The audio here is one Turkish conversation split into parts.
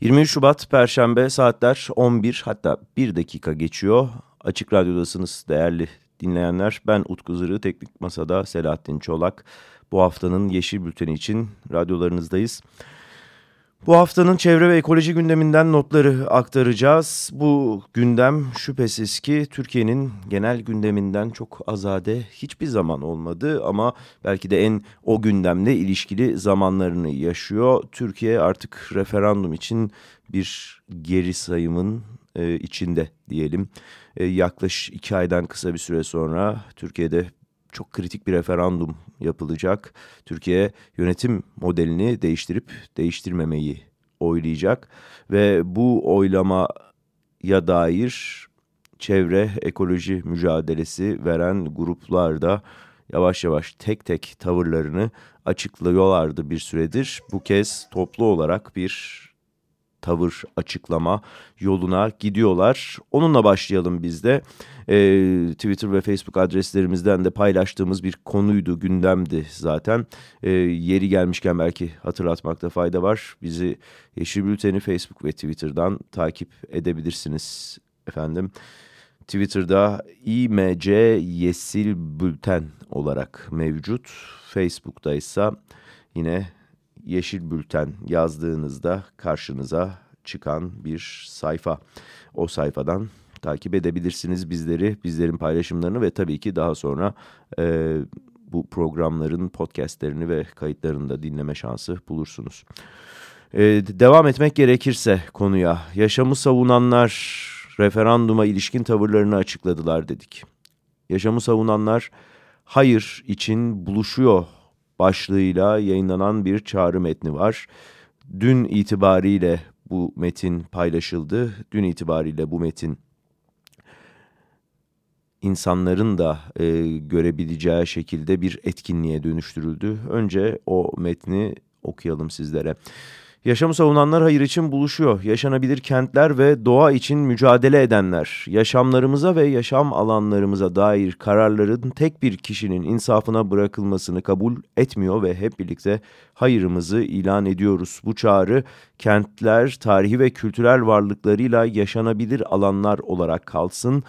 23 Şubat Perşembe saatler 11 hatta 1 dakika geçiyor. Açık Radyo'dasınız değerli dinleyenler. Ben Utku Zırı, Teknik Masa'da Selahattin Çolak. Bu haftanın Yeşil Bülteni için radyolarınızdayız. Bu haftanın çevre ve ekoloji gündeminden notları aktaracağız. Bu gündem şüphesiz ki Türkiye'nin genel gündeminden çok azade hiçbir zaman olmadı ama belki de en o gündemle ilişkili zamanlarını yaşıyor. Türkiye artık referandum için bir geri sayımın e, içinde diyelim. E, yaklaşık iki aydan kısa bir süre sonra Türkiye'de çok kritik bir referandum yapılacak. Türkiye yönetim modelini değiştirip değiştirmemeyi oylayacak ve bu oylamaya dair çevre ekoloji mücadelesi veren gruplar da yavaş yavaş tek tek tavırlarını açıklıyorlardı bir süredir. Bu kez toplu olarak bir tavır açıklama yoluna gidiyorlar. Onunla başlayalım biz de. Ee, Twitter ve Facebook adreslerimizden de paylaştığımız bir konuydu, gündemdi zaten. Ee, yeri gelmişken belki hatırlatmakta fayda var. Bizi Yeşil Bülten'i Facebook ve Twitter'dan takip edebilirsiniz efendim. Twitter'da IMC Yesil Bülten olarak mevcut. Facebook'ta ise yine Yeşil Bülten yazdığınızda karşınıza çıkan bir sayfa. O sayfadan takip edebilirsiniz bizleri, bizlerin paylaşımlarını ve tabii ki daha sonra e, bu programların podcastlerini ve kayıtlarını da dinleme şansı bulursunuz. E, devam etmek gerekirse konuya, yaşamı savunanlar referanduma ilişkin tavırlarını açıkladılar dedik. Yaşamı savunanlar hayır için buluşuyor başlığıyla yayınlanan bir çağrı metni var. Dün itibariyle bu metin paylaşıldı. Dün itibariyle bu metin insanların da e, görebileceği şekilde bir etkinliğe dönüştürüldü. Önce o metni okuyalım sizlere. Yaşamı savunanlar hayır için buluşuyor. Yaşanabilir kentler ve doğa için mücadele edenler. Yaşamlarımıza ve yaşam alanlarımıza dair kararların tek bir kişinin insafına bırakılmasını kabul etmiyor ve hep birlikte hayırımızı ilan ediyoruz. Bu çağrı kentler tarihi ve kültürel varlıklarıyla yaşanabilir alanlar olarak kalsın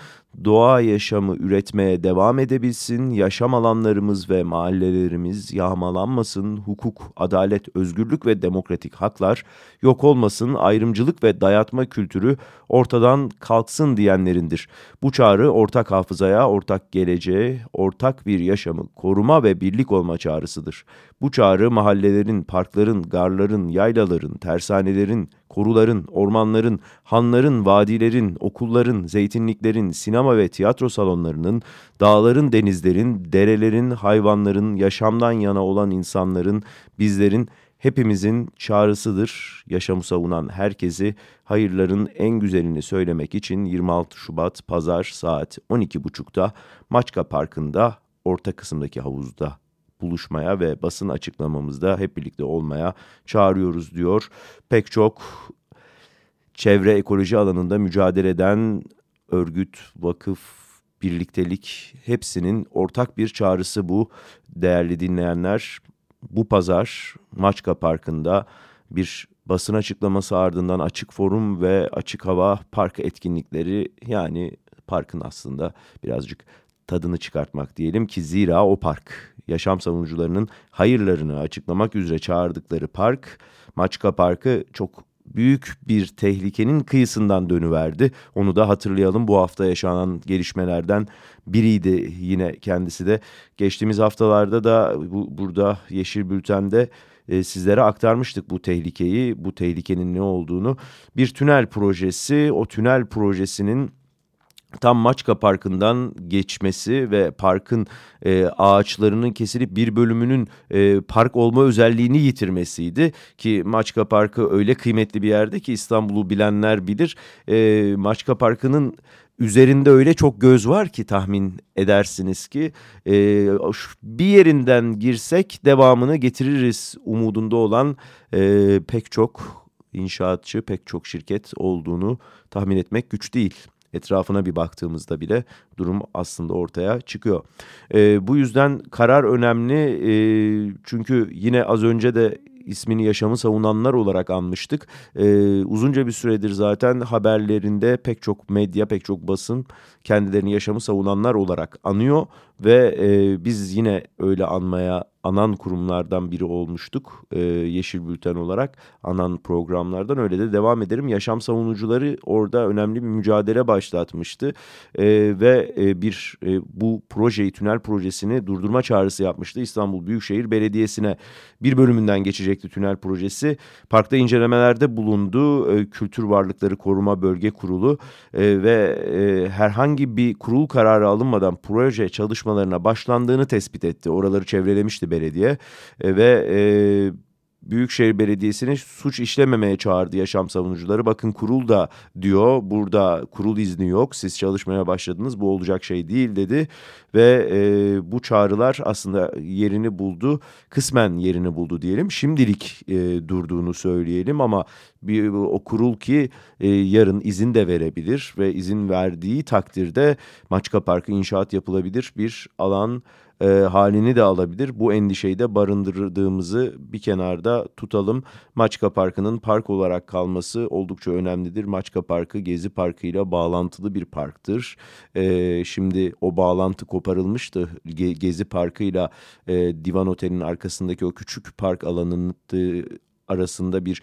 doğa yaşamı üretmeye devam edebilsin, yaşam alanlarımız ve mahallelerimiz yağmalanmasın, hukuk, adalet, özgürlük ve demokratik haklar yok olmasın, ayrımcılık ve dayatma kültürü ortadan kalksın diyenlerindir. Bu çağrı ortak hafızaya, ortak geleceğe, ortak bir yaşamı koruma ve birlik olma çağrısıdır. Bu çağrı mahallelerin, parkların, garların, yaylaların, tersanelerin, koruların, ormanların, hanların, vadilerin, okulların, zeytinliklerin, sinema ve tiyatro salonlarının, dağların, denizlerin, derelerin, hayvanların, yaşamdan yana olan insanların, bizlerin, hepimizin çağrısıdır. Yaşamı savunan herkesi hayırların en güzelini söylemek için 26 Şubat Pazar saat 12.30'da Maçka Parkı'nda orta kısımdaki havuzda buluşmaya ve basın açıklamamızda hep birlikte olmaya çağırıyoruz diyor. Pek çok çevre ekoloji alanında mücadele eden örgüt, vakıf, birliktelik hepsinin ortak bir çağrısı bu. Değerli dinleyenler bu pazar Maçka Parkı'nda bir basın açıklaması ardından açık forum ve açık hava park etkinlikleri yani parkın aslında birazcık tadını çıkartmak diyelim ki zira o park yaşam savunucularının hayırlarını açıklamak üzere çağırdıkları park Maçka Parkı çok büyük bir tehlikenin kıyısından dönüverdi. Onu da hatırlayalım bu hafta yaşanan gelişmelerden biriydi yine kendisi de. Geçtiğimiz haftalarda da bu, burada Yeşil Bülten'de e, sizlere aktarmıştık bu tehlikeyi, bu tehlikenin ne olduğunu. Bir tünel projesi, o tünel projesinin tam Maçka Parkı'ndan geçmesi ve parkın e, ağaçlarının kesilip bir bölümünün e, park olma özelliğini yitirmesiydi. Ki Maçka Parkı öyle kıymetli bir yerde ki İstanbul'u bilenler bilir. E, Maçka Parkı'nın üzerinde öyle çok göz var ki tahmin edersiniz ki e, bir yerinden girsek devamını getiririz umudunda olan e, pek çok inşaatçı, pek çok şirket olduğunu tahmin etmek güç değil etrafına bir baktığımızda bile durum aslında ortaya çıkıyor. E, bu yüzden karar önemli e, çünkü yine az önce de ismini yaşamı savunanlar olarak anmıştık. Ee, uzunca bir süredir zaten haberlerinde pek çok medya, pek çok basın kendilerini yaşamı savunanlar olarak anıyor ve e, biz yine öyle anmaya anan kurumlardan biri olmuştuk e, Yeşil Bülten olarak anan programlardan öyle de devam ederim. Yaşam savunucuları orada önemli bir mücadele başlatmıştı e, ve e, bir e, bu projeyi tünel projesini durdurma çağrısı yapmıştı İstanbul Büyükşehir Belediyesi'ne bir bölümünden geçecekti tünel projesi. Parkta incelemelerde bulundu e, Kültür Varlıkları Koruma Bölge Kurulu e, ve e, herhangi bir kurul kararı alınmadan proje çalışmalarına başlandığını tespit etti. Oraları çevrelemişti belediye e, ve e, Büyükşehir Belediyesi'ni suç işlememeye çağırdı yaşam savunucuları. Bakın kurul da diyor burada kurul izni yok siz çalışmaya başladınız bu olacak şey değil dedi. Ve e, bu çağrılar aslında yerini buldu kısmen yerini buldu diyelim. Şimdilik e, durduğunu söyleyelim ama bir, o kurul ki e, yarın izin de verebilir. Ve izin verdiği takdirde Maçka Parkı inşaat yapılabilir bir alan e, halini de alabilir. Bu endişeyi de barındırdığımızı bir kenarda tutalım. Maçka Parkı'nın park olarak kalması oldukça önemlidir. Maçka Parkı Gezi Parkı ile bağlantılı bir parktır. E, şimdi o bağlantı koparılmıştı. Ge Gezi Parkı ile e, Divan Otel'in arkasındaki o küçük park alanının e, arasında bir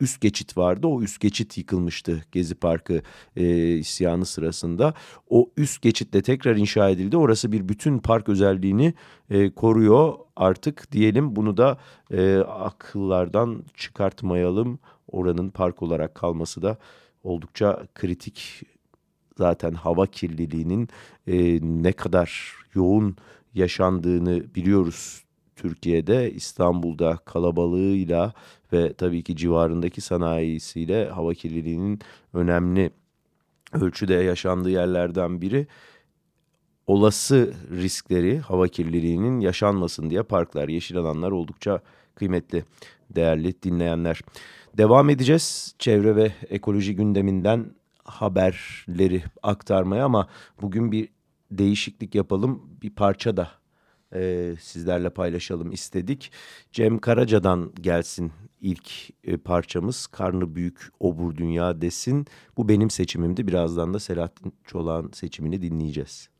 üst geçit vardı. O üst geçit yıkılmıştı Gezi Parkı e, isyanı sırasında. O üst geçitle tekrar inşa edildi. Orası bir bütün park özelliğini e, koruyor artık diyelim. Bunu da e, akıllardan çıkartmayalım. Oranın park olarak kalması da oldukça kritik. Zaten hava kirliliğinin e, ne kadar yoğun yaşandığını biliyoruz Türkiye'de İstanbul'da kalabalığıyla ve tabii ki civarındaki sanayisiyle hava kirliliğinin önemli ölçüde yaşandığı yerlerden biri. Olası riskleri hava kirliliğinin yaşanmasın diye parklar, yeşil alanlar oldukça kıymetli, değerli dinleyenler. Devam edeceğiz çevre ve ekoloji gündeminden haberleri aktarmaya ama bugün bir değişiklik yapalım. Bir parça da e, sizlerle paylaşalım istedik. Cem Karaca'dan gelsin ilk e, parçamız. Karnı büyük obur dünya desin. Bu benim seçimimdi. Birazdan da Selahattin Çolak'ın seçimini dinleyeceğiz.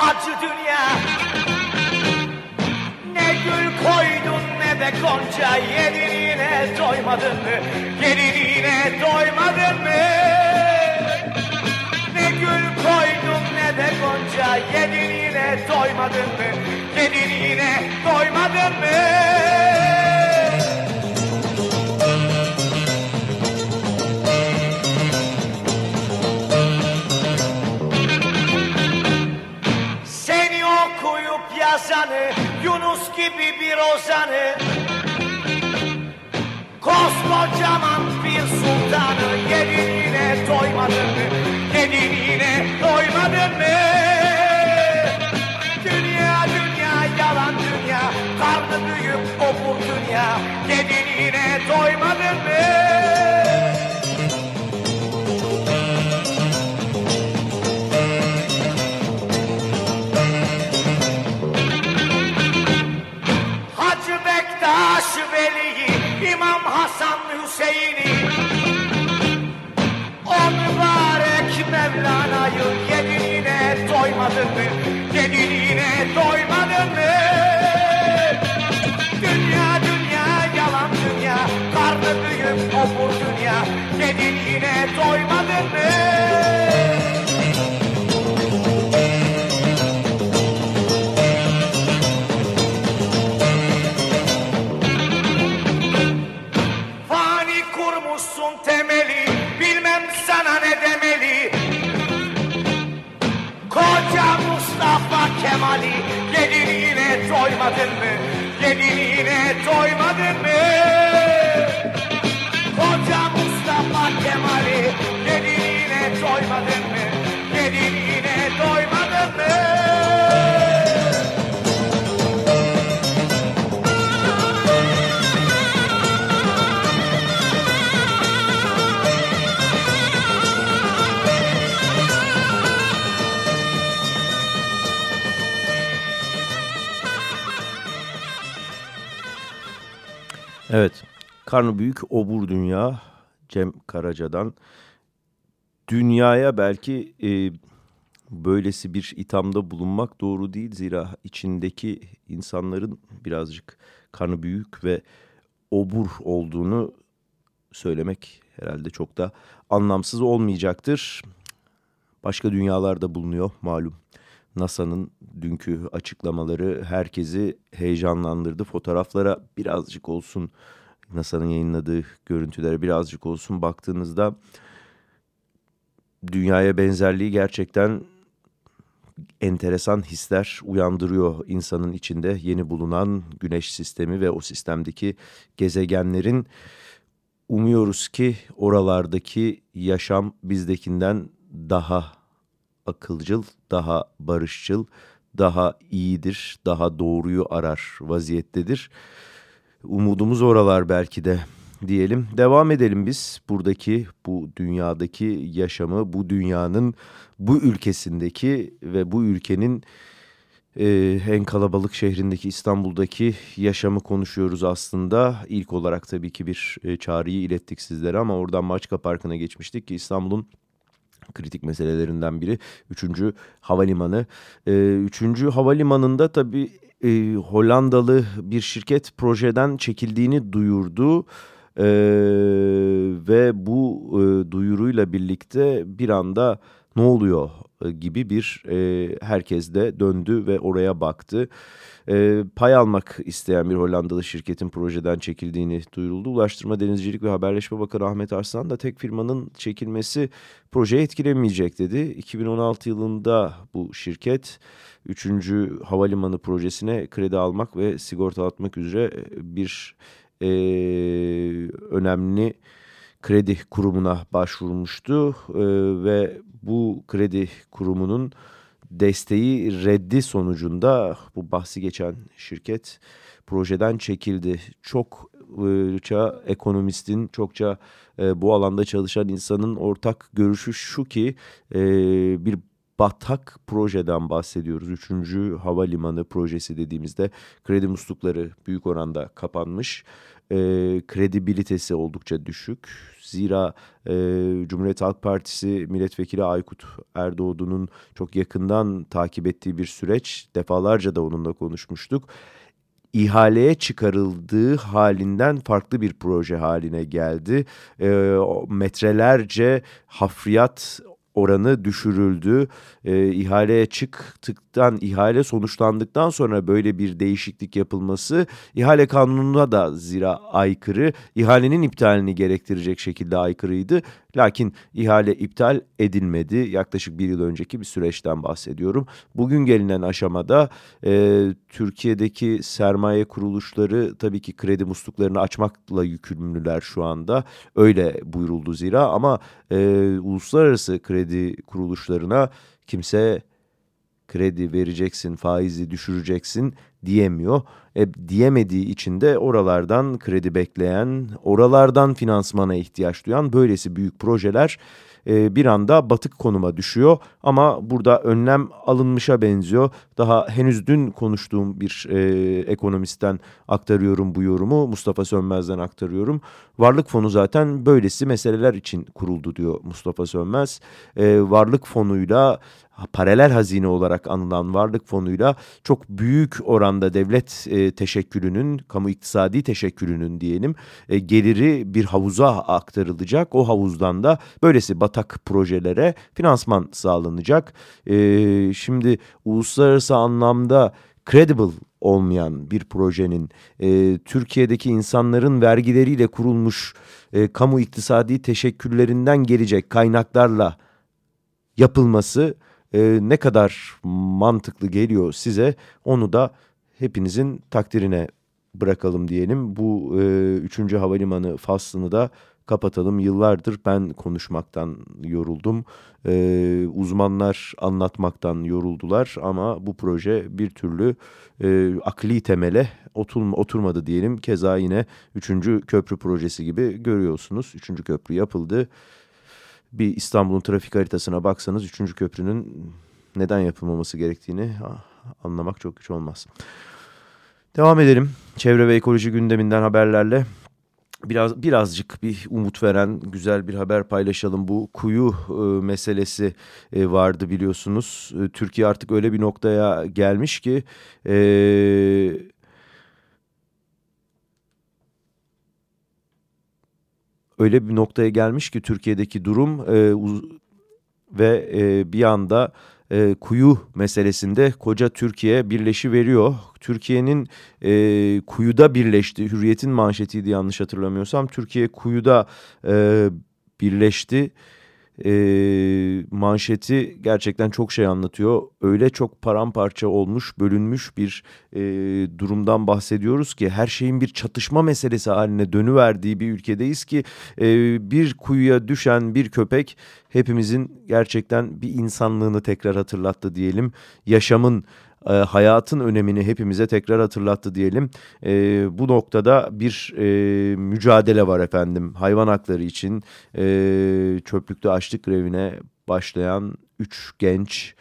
Acı dünya Ne gül koydun ne de gonca Yeniliğine doymadın mı? Yeniliğine doymadın mı? Ne gül koydun ne de gonca Yeniliğine doymadın mı? Yeniliğine doymadın mı? Ozanı Koskocaman bir sultanı Yediğine doymadın mı? Yediğine doymadın mı? Dünya dünya yalan dünya Karnı büyük obur dünya Yediğine doymadın mı? Hüseyin'i O mübarek Mevlana'yı yediliğine doymadın mı? Yediliğine doymadın mı? Dünya dünya yalan dünya Karnı büyük obur dünya Yediliğine doymadın mı? Doymadın mı? Yedin yine doymadın mı? Karnı büyük obur dünya Cem Karaca'dan. Dünyaya belki e, böylesi bir ithamda bulunmak doğru değil. Zira içindeki insanların birazcık karnı büyük ve obur olduğunu söylemek herhalde çok da anlamsız olmayacaktır. Başka dünyalarda bulunuyor malum. NASA'nın dünkü açıklamaları herkesi heyecanlandırdı. Fotoğraflara birazcık olsun NASA'nın yayınladığı görüntülere birazcık olsun baktığınızda dünyaya benzerliği gerçekten enteresan hisler uyandırıyor insanın içinde yeni bulunan güneş sistemi ve o sistemdeki gezegenlerin umuyoruz ki oralardaki yaşam bizdekinden daha akılcıl, daha barışçıl, daha iyidir, daha doğruyu arar vaziyettedir. Umudumuz oralar belki de diyelim. Devam edelim biz buradaki, bu dünyadaki yaşamı, bu dünyanın, bu ülkesindeki ve bu ülkenin e, en kalabalık şehrindeki İstanbul'daki yaşamı konuşuyoruz aslında. İlk olarak tabii ki bir e, çağrıyı ilettik sizlere ama oradan Maçka Parkı'na geçmiştik ki İstanbul'un kritik meselelerinden biri. Üçüncü havalimanı. Ee, üçüncü havalimanında tabii e, Hollandalı bir şirket projeden çekildiğini duyurdu. Ee, ve bu e, duyuruyla birlikte bir anda ne oluyor e, gibi bir e, herkes de döndü ve oraya baktı. E, pay almak isteyen bir Hollandalı şirketin projeden çekildiğini duyuruldu. Ulaştırma, Denizcilik ve Haberleşme Bakanı Ahmet Arslan da tek firmanın çekilmesi projeyi etkilemeyecek dedi. 2016 yılında bu şirket 3. havalimanı projesine kredi almak ve sigortalatmak üzere bir e, önemli kredi kurumuna başvurmuştu e, ve bu kredi kurumunun desteği reddi sonucunda bu bahsi geçen şirket projeden çekildi. Çokça ekonomistin, çokça bu alanda çalışan insanın ortak görüşü şu ki bir batak projeden bahsediyoruz. Üçüncü havalimanı projesi dediğimizde kredi muslukları büyük oranda kapanmış. E, kredibilitesi oldukça düşük. Zira e, Cumhuriyet Halk Partisi milletvekili Aykut Erdoğdu'nun çok yakından takip ettiği bir süreç. Defalarca da onunla konuşmuştuk. İhaleye çıkarıldığı halinden farklı bir proje haline geldi. E, metrelerce hafriyat oranı düşürüldü. E, ihaleye çıktıktan, ihale sonuçlandıktan sonra böyle bir değişiklik yapılması ihale kanununa da zira aykırı, ihalenin iptalini gerektirecek şekilde aykırıydı. Lakin ihale iptal edilmedi. Yaklaşık bir yıl önceki bir süreçten bahsediyorum. Bugün gelinen aşamada e, Türkiye'deki sermaye kuruluşları tabii ki kredi musluklarını açmakla yükümlüler şu anda. Öyle buyuruldu zira ama e, uluslararası kredi kuruluşlarına kimse kredi vereceksin, faizi düşüreceksin diyemiyor. E, diyemediği için de oralardan kredi bekleyen, oralardan finansmana ihtiyaç duyan böylesi büyük projeler e, bir anda batık konuma düşüyor. Ama burada önlem alınmışa benziyor. Daha henüz dün konuştuğum bir e, ekonomistten aktarıyorum bu yorumu. Mustafa Sönmez'den aktarıyorum. Varlık fonu zaten böylesi meseleler için kuruldu diyor Mustafa Sönmez. E, varlık fonuyla paralel hazine olarak anılan varlık fonuyla çok büyük oranda devlet e, teşekkülünün, kamu iktisadi teşekkülünün diyelim e, geliri bir havuza aktarılacak. O havuzdan da böylesi batak projelere finansman sağlanacak. E, şimdi uluslararası anlamda credible olmayan bir projenin e, Türkiye'deki insanların vergileriyle kurulmuş e, kamu iktisadi teşekküllerinden gelecek kaynaklarla yapılması e, ne kadar mantıklı geliyor size onu da hepinizin takdirine bırakalım diyelim. Bu e, 3. havalimanı faslını da kapatalım. Yıllardır ben konuşmaktan yoruldum. Ee, uzmanlar anlatmaktan yoruldular ama bu proje bir türlü e, akli temele oturma, oturmadı diyelim. Keza yine 3. köprü projesi gibi görüyorsunuz. 3. köprü yapıldı. Bir İstanbul'un trafik haritasına baksanız 3. köprünün neden yapılmaması gerektiğini anlamak çok güç olmaz. Devam edelim. Çevre ve ekoloji gündeminden haberlerle biraz birazcık bir umut veren güzel bir haber paylaşalım. Bu kuyu e, meselesi e, vardı biliyorsunuz. E, Türkiye artık öyle bir noktaya gelmiş ki e, öyle bir noktaya gelmiş ki Türkiye'deki durum e, ve e, bir anda e, kuyu meselesinde koca Türkiye birleşi veriyor. Türkiye'nin e, kuyuda birleşti. Hürriyet'in manşetiydi yanlış hatırlamıyorsam. Türkiye kuyuda e, birleşti e, manşeti gerçekten çok şey anlatıyor. Öyle çok paramparça olmuş, bölünmüş bir e, durumdan bahsediyoruz ki her şeyin bir çatışma meselesi haline dönüverdiği bir ülkedeyiz ki e, bir kuyuya düşen bir köpek hepimizin gerçekten bir insanlığını tekrar hatırlattı diyelim. Yaşamın e, hayatın önemini hepimize tekrar hatırlattı diyelim. E, bu noktada bir e, mücadele var efendim. Hayvan hakları için e, çöplükte açlık grevine başlayan üç genç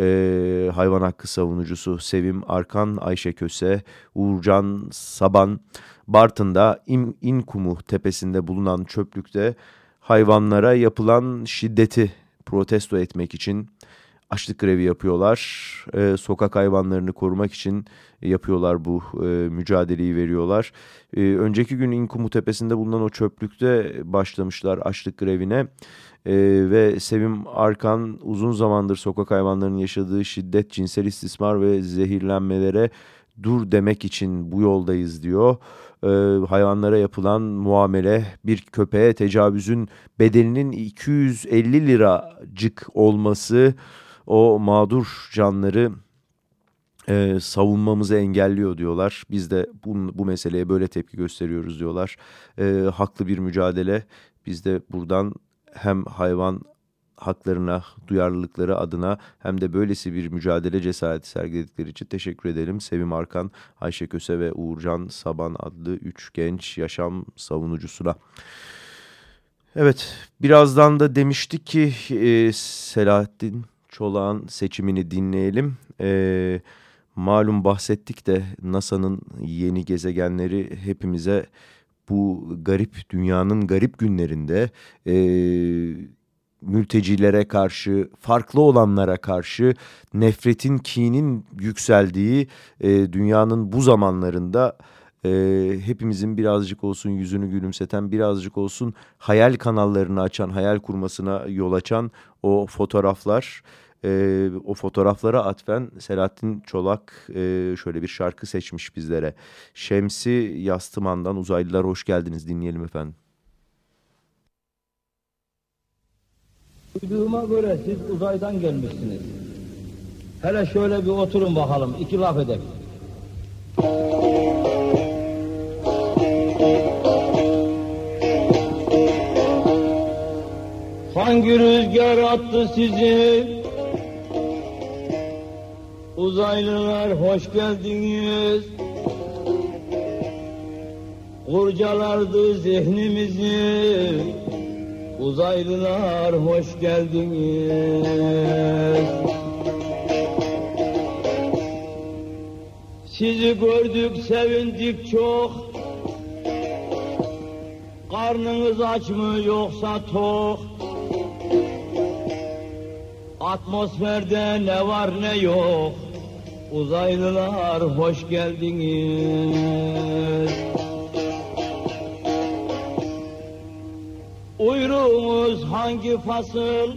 e, hayvan hakkı savunucusu Sevim Arkan, Ayşe Köse, Uğurcan Saban, Bartın'da İn, İnkumu tepesinde bulunan çöplükte hayvanlara yapılan şiddeti protesto etmek için açlık grevi yapıyorlar. E, sokak hayvanlarını korumak için yapıyorlar bu e, mücadeleyi veriyorlar. E, önceki gün İnkumu Tepesi'nde bulunan o çöplükte başlamışlar açlık grevine. E, ve Sevim Arkan uzun zamandır sokak hayvanlarının yaşadığı şiddet, cinsel istismar ve zehirlenmelere dur demek için bu yoldayız diyor. Ee, hayvanlara yapılan muamele bir köpeğe tecavüzün bedelinin 250 liracık olması o mağdur canları e, savunmamızı engelliyor diyorlar. Biz de bu, bu meseleye böyle tepki gösteriyoruz diyorlar. E, haklı bir mücadele. Biz de buradan hem hayvan haklarına, duyarlılıkları adına hem de böylesi bir mücadele cesareti sergiledikleri için teşekkür edelim. Sevim Arkan, Ayşe Köse ve Uğurcan Saban adlı üç genç yaşam savunucusuna. Evet, birazdan da demiştik ki e, Selahattin Çolak'ın seçimini dinleyelim. Ee, malum bahsettik de NASA'nın yeni gezegenleri hepimize bu garip dünyanın garip günlerinde e, mültecilere karşı, farklı olanlara karşı nefretin, kinin yükseldiği e, dünyanın bu zamanlarında hepimizin birazcık olsun yüzünü gülümseten, birazcık olsun hayal kanallarını açan, hayal kurmasına yol açan o fotoğraflar e, o fotoğraflara atfen Selahattin Çolak e, şöyle bir şarkı seçmiş bizlere. Şemsi Yastıman'dan Uzaylılar hoş geldiniz dinleyelim efendim. Duyduğuma göre siz uzaydan gelmişsiniz. Hele şöyle bir oturun bakalım, iki laf edelim. Hangi rüzgar attı sizi Uzaylılar hoş geldiniz. Kurcalardı zihnimizi. Uzaylılar hoş geldiniz. Sizi gördük sevindik çok. Karnınız aç mı yoksa tok? Atmosferde ne var ne yok Uzaylılar hoş geldiniz. Uyruğumuz hangi fasıl?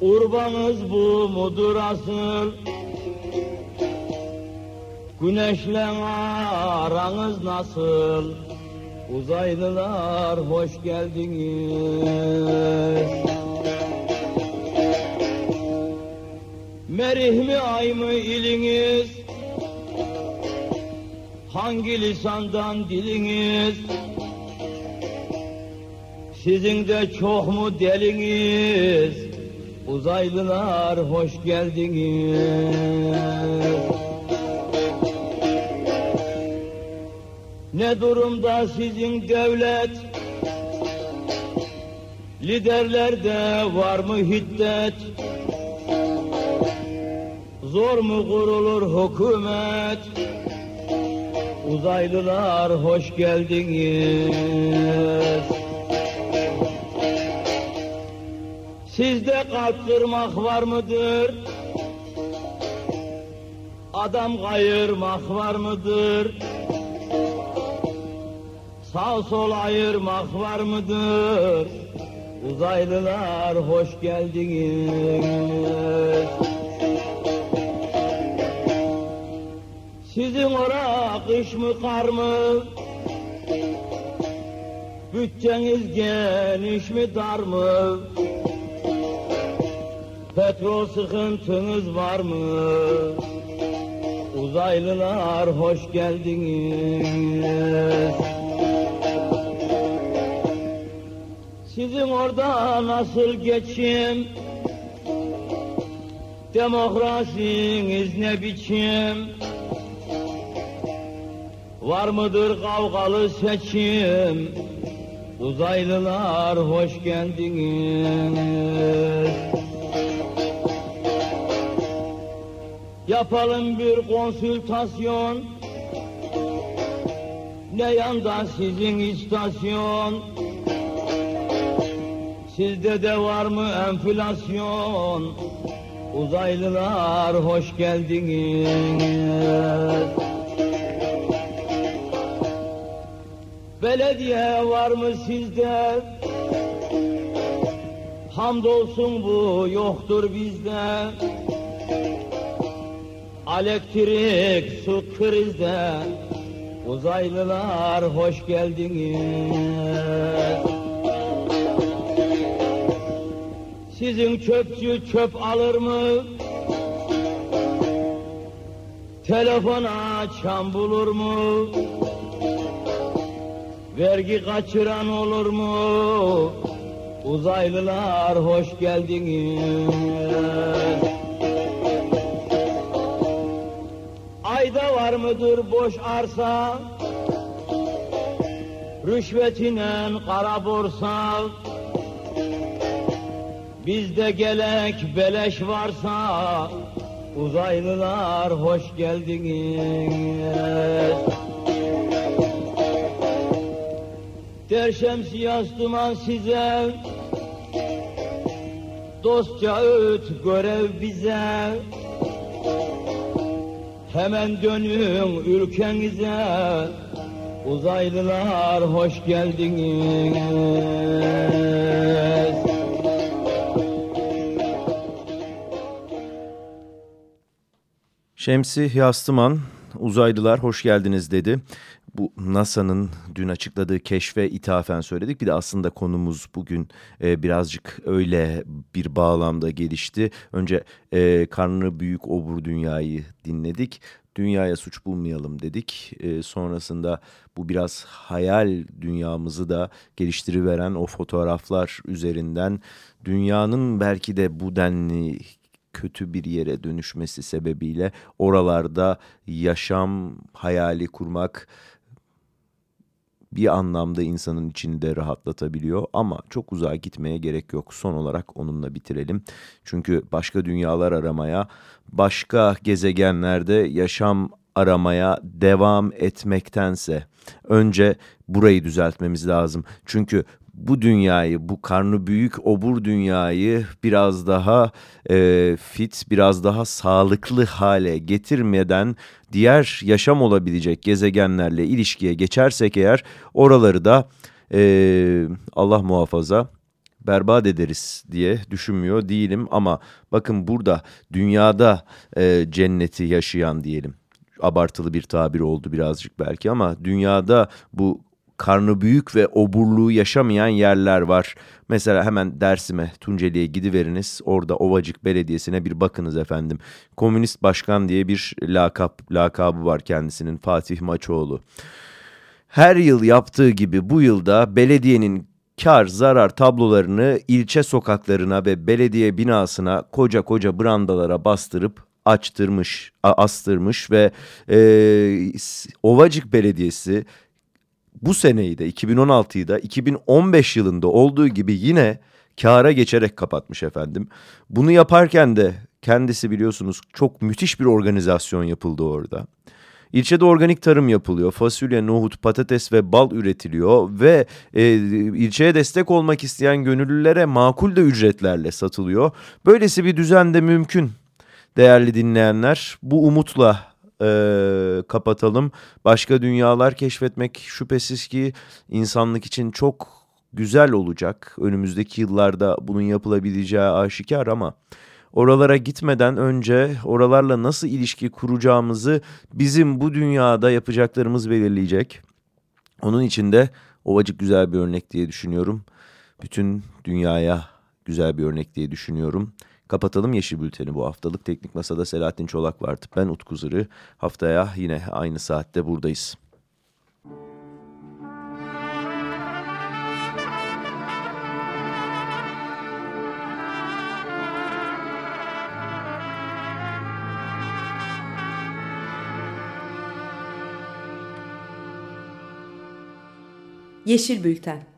Urbanız bu mudur asıl? Güneşle aranız nasıl? Uzaylılar hoş geldiniz. Merih mi ay mı iliniz? Hangi lisandan diliniz? Sizin de çok mu deliniz? Uzaylılar hoş geldiniz. Ne durumda sizin devlet? Liderlerde var mı hiddet? Zor mu kurulur hükümet? Uzaylılar hoş geldiniz. Sizde kalp var mıdır? Adam kayırmak var mıdır? Sağ sol ayırmak var mıdır? Uzaylılar hoş geldiniz. Sizin ora kış mı kar mı? Bütçeniz geniş mi dar mı? Petrol sıkıntınız var mı? Uzaylılar hoş geldiniz. Sizin orada nasıl geçim? Demokrasiniz ne biçim? Var mıdır kavgalı seçim? Uzaylılar hoş geldiniz. Yapalım bir konsültasyon. Ne yanda sizin istasyon? Sizde de var mı enflasyon? Uzaylılar hoş geldiniz. Belediye var mı sizde? Hamdolsun bu yoktur bizde. Elektrik, su krizde. Uzaylılar hoş geldiniz. Sizin çöpçü çöp alır mı? Telefon açan bulur mu? Vergi kaçıran olur mu? Uzaylılar hoş geldiniz. Ayda var mıdır boş arsa? Rüşvetinen kara borsa Bizde gelek beleş varsa Uzaylılar hoş geldiniz Der şemsiyas duman size. Dostça öğüt görev bize. Hemen dönün ülkenize. Uzaylılar hoş geldiniz. Şemsi Yastıman, uzaylılar hoş geldiniz dedi. Bu NASA'nın dün açıkladığı keşfe ithafen söyledik. Bir de aslında konumuz bugün e, birazcık öyle bir bağlamda gelişti. Önce e, karnı büyük obur dünyayı dinledik. Dünyaya suç bulmayalım dedik. E, sonrasında bu biraz hayal dünyamızı da geliştiriveren o fotoğraflar üzerinden dünyanın belki de bu denli kötü bir yere dönüşmesi sebebiyle oralarda yaşam hayali kurmak bir anlamda insanın içini de rahatlatabiliyor ama çok uzağa gitmeye gerek yok. Son olarak onunla bitirelim. Çünkü başka dünyalar aramaya, başka gezegenlerde yaşam aramaya devam etmektense önce burayı düzeltmemiz lazım. Çünkü bu dünyayı, bu karnı büyük obur dünyayı biraz daha e, fit, biraz daha sağlıklı hale getirmeden diğer yaşam olabilecek gezegenlerle ilişkiye geçersek eğer oraları da e, Allah muhafaza berbat ederiz diye düşünmüyor değilim. Ama bakın burada dünyada e, cenneti yaşayan diyelim abartılı bir tabir oldu birazcık belki ama dünyada bu karnı büyük ve oburluğu yaşamayan yerler var. Mesela hemen Dersim'e, Tunceli'ye gidiveriniz. Orada Ovacık Belediyesi'ne bir bakınız efendim. Komünist Başkan diye bir lakap, lakabı var kendisinin Fatih Maçoğlu. Her yıl yaptığı gibi bu yılda belediyenin kar zarar tablolarını ilçe sokaklarına ve belediye binasına koca koca brandalara bastırıp açtırmış, astırmış ve e, Ovacık Belediyesi bu seneyi de 2016'yı da 2015 yılında olduğu gibi yine kâra geçerek kapatmış efendim. Bunu yaparken de kendisi biliyorsunuz çok müthiş bir organizasyon yapıldı orada. İlçede organik tarım yapılıyor. Fasulye, nohut, patates ve bal üretiliyor ve e, ilçeye destek olmak isteyen gönüllülere makul de ücretlerle satılıyor. Böylesi bir düzen de mümkün değerli dinleyenler. Bu umutla e, kapatalım. Başka dünyalar keşfetmek şüphesiz ki insanlık için çok güzel olacak. Önümüzdeki yıllarda bunun yapılabileceği aşikar ama oralara gitmeden önce oralarla nasıl ilişki kuracağımızı bizim bu dünyada yapacaklarımız belirleyecek. Onun için de Ovacık güzel bir örnek diye düşünüyorum. Bütün dünyaya güzel bir örnek diye düşünüyorum. Kapatalım Yeşil Bülten'i bu haftalık. Teknik Masa'da Selahattin Çolak vardı. Ben Utku Zırı. Haftaya yine aynı saatte buradayız. Yeşil Bülten